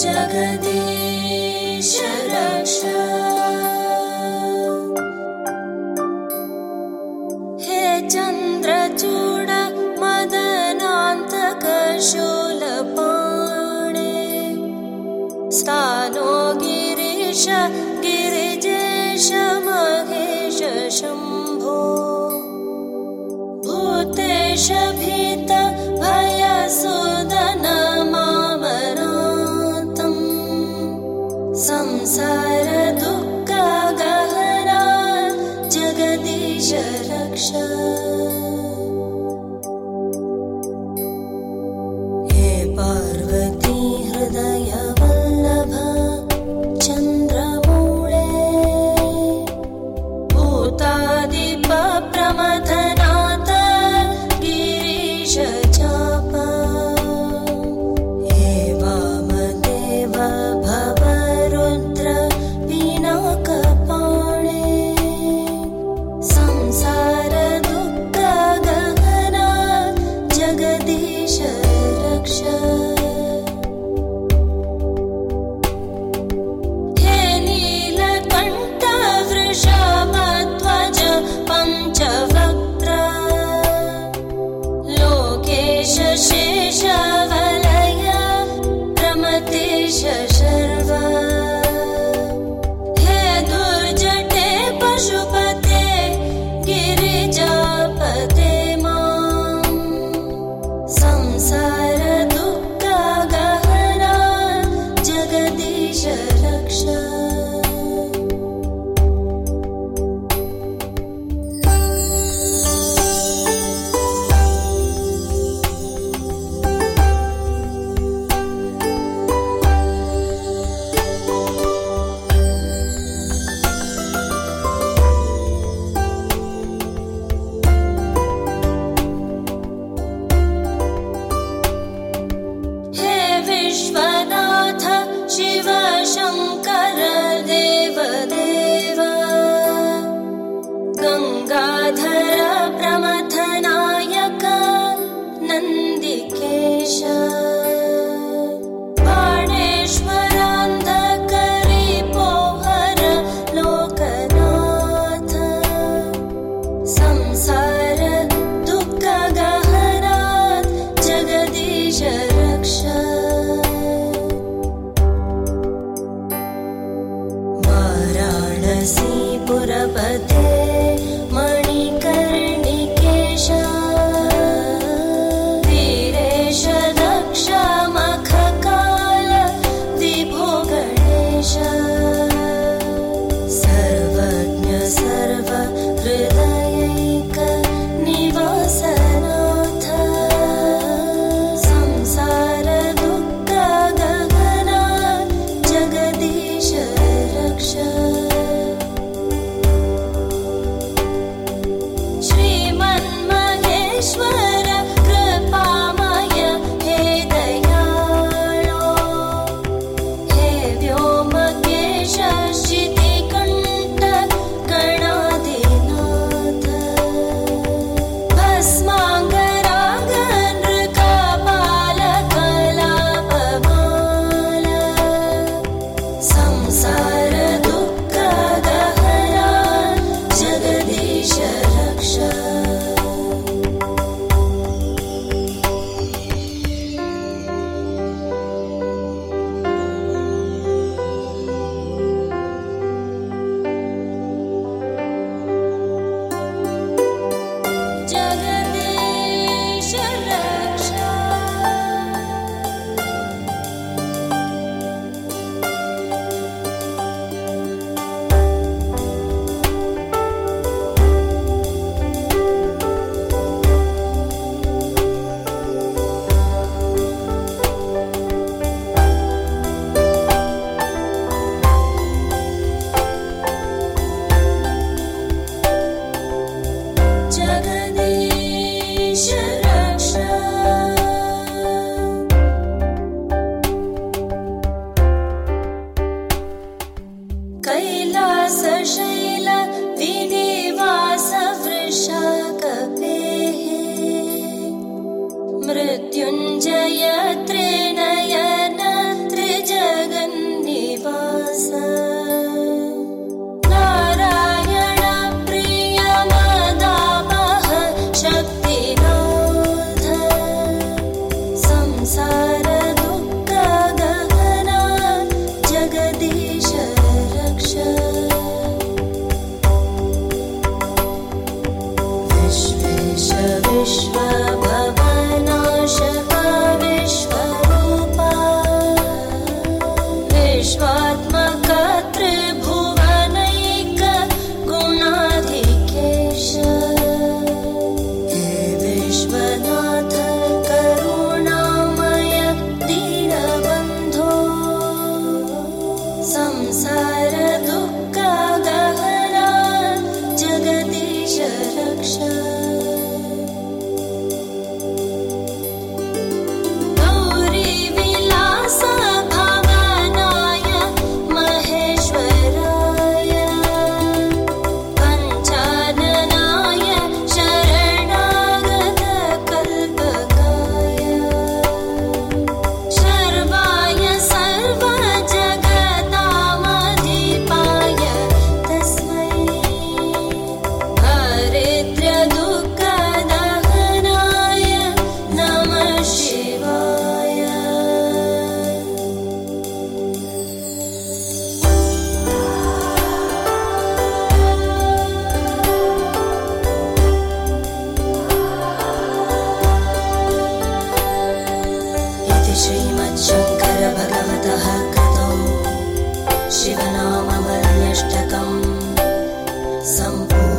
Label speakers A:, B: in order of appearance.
A: जगति शरष हे चन्द्रचूड मदनान्तकशोलपाणे स्थानो गिरीश विश्वनाथ शिवशङ्ख कैलासशैल विदेवासवृषा कपे मृत्युञ्जयत्रि sampu